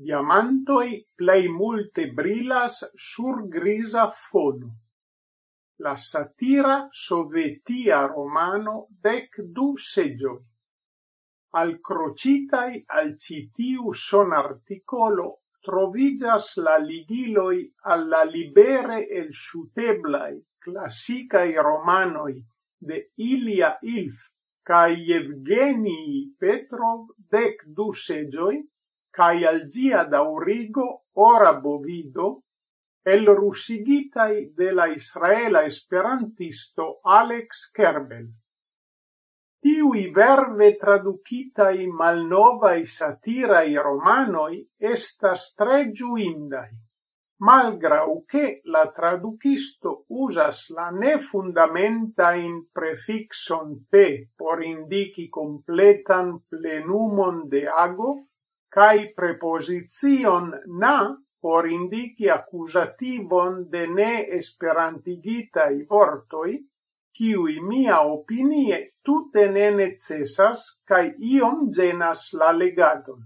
diamantoi plei multe brilas sur grisa fono. La satira sovetia romano dec du seggioi. Al crocitai al citiu son articolo trovigas la ligiloi alla libere el shuteblai classicai romanoi de Ilia Ilf cae Evgenii Petrov dec du segioi, cae al gia daurigo ora bovido el russigitai de la Israela esperantisto Alex Kerbel. Tiui verve traducitai malnovai satirai romanoi estas tre giuindai, malgrau che la traducisto usas la ne fundamenta in prefixon P por indici completan plenumon de ago, kai preposition na por indici accusativon de ne esperantigitai vortoi, kiui mia opinie tute ne necessas kai iom genas la legadon.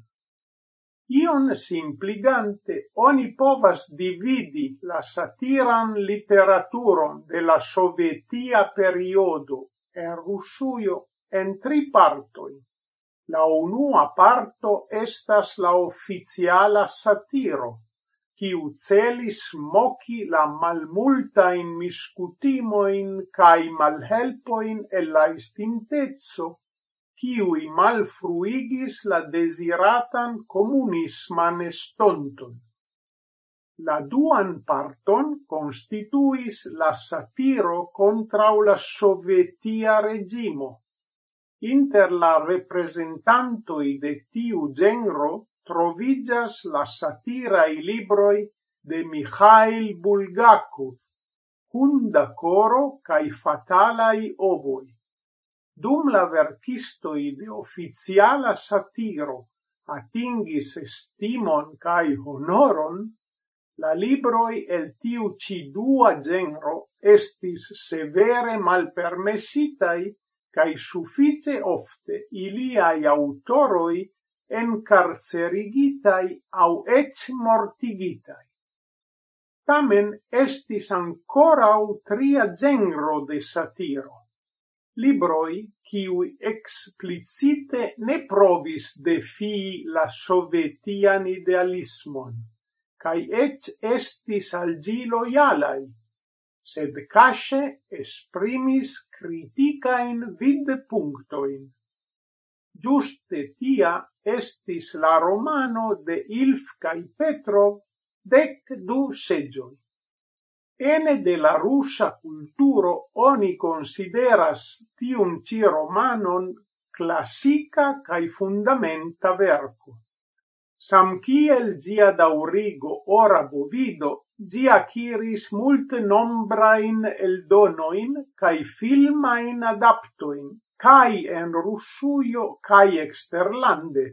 Ion simpligante oni povas dividi la satiran literaturon de la sovietia periodo en Russuio en tri partoi. La unua parto estas la oficiala satiro, kiu celis moki la malmulta in miscutimoin cae malhelpoin e la istintezzo, quiui malfruigis la desiratan comunisman estonton. La duan parton constituis la satiro contra la sovietia regimo, Inter la representantoi de tiu genro trovigas la satirai libroi de Mikhail Bulgakov, Hunda coro cae fatalai ovoi. Dum la verkistoj de oficiala satiro atingis estimon cae honoron, la libroi el tiu ci dua genro estis severe malpermesitai cae suffice ofte iliai autoroi encarcerigitai au ec mortigitai. Tamen estis ancorau tria genro de satiro, libroi ciui explicite ne provis defii la sovetian idealismon, cae ec estis al gi loialai, sed kaŝe esprimis criticaen vid punctoin. Giuste tia estis la romano de Ilf cae Petrov dec du seĝoj. Ene de la russa culturo oni consideras tiun ci romanon classica cae fundamenta verco. Sam kiel gia daurigo ora bovido Ĝi akiris multenombrajn eldonojn cae filmain adaptoin, cae en Russuio cae exterlande.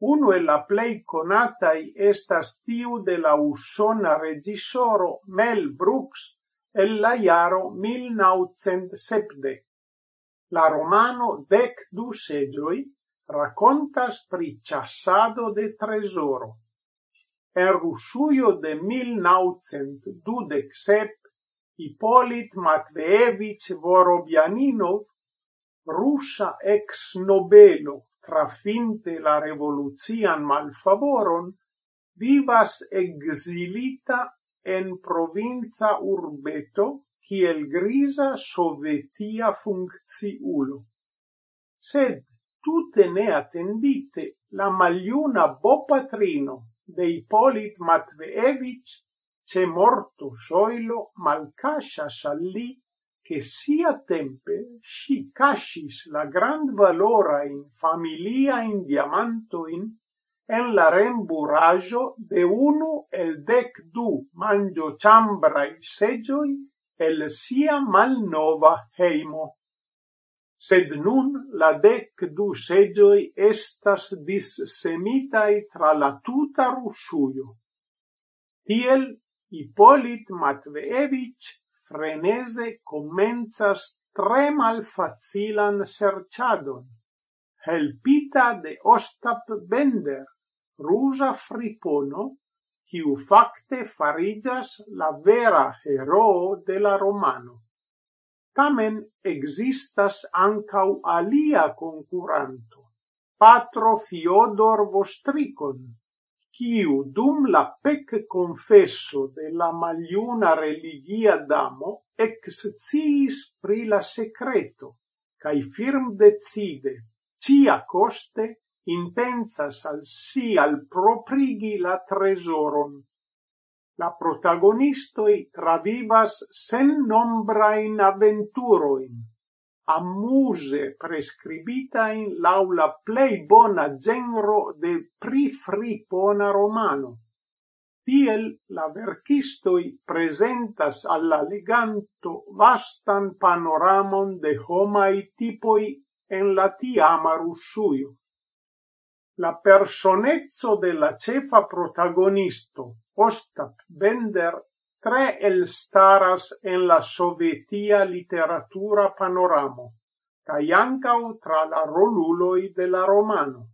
Uno el la plei conatai estas tiu de la usona regisoro Mel Brooks el la iaro 1970. La romano Dec du segioi racontas pri ciassado de tresoro. Rusujo de mil naucent dudek sep Ipolit Matveevich Vorobianinov, russa ex-nobelo, trafinte la revolucian malfavoron, vivas exilita en provinza urbeto kiel grisa sovetia funcciulo. Sed, tutte ne attendite la maliuna bopatrino, de Ippolit Matveevich ce morto soilo malcascia salli che sia tempe si cascis la grand valora in familia in diamanto in en la remburajo de unu el dec du mangio chambra i segioi el sia malnova heimo sed nun la dec du segioi estas dissemitai tra la tuta Russuio. Tiel Ippolit Matveevich frenese commenzas tre malfacilan serciadon, helpita de Ostap Bender, rusa fripono, quiu facte farigas la vera heroo de la romano. Tamen existas ancau alia concuranto, patro Fiodor Vostricon, quiu dum la pec confesso de la maliuna religia damo eksciis pri la secreto, cae firm decide, cia coste, intensas al si alproprigi la tresoron la protagonistoi travivas in aventuroin, amuse prescribita in laula plei bona genro de prifripona romano. Tiel la verkistoi presentas alla leganto vastan panoramon de homai tipoi en la tiama Russuio. La personezzo de la cefa protagonisto, Ostap Bender, tre elstaras en la sovietia literatura panoramo, cae tra la roluloi de la romano.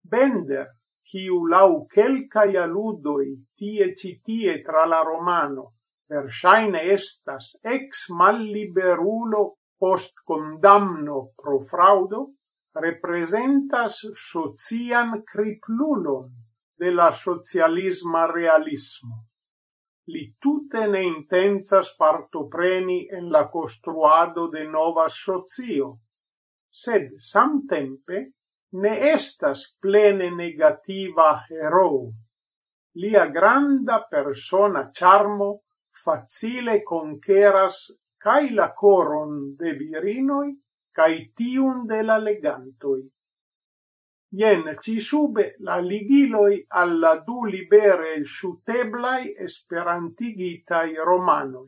Bender, quiu lau celcae aludoi tie citie tra la romano, versaine estas ex malliberulo post condamno pro fraudo, representas socian criplulon de la socialisma realismo. Li tute ne intensas partopreni en la costruado de nova socio, sed samtempe ne estas plene negativa heroo. Lia granda persona charmo facile conqueras cae la coron de virinoi cae tiun de la legantoi. Ien ci sube la ligiloi alla du libere el sciuteblai esperantigitai romanoi.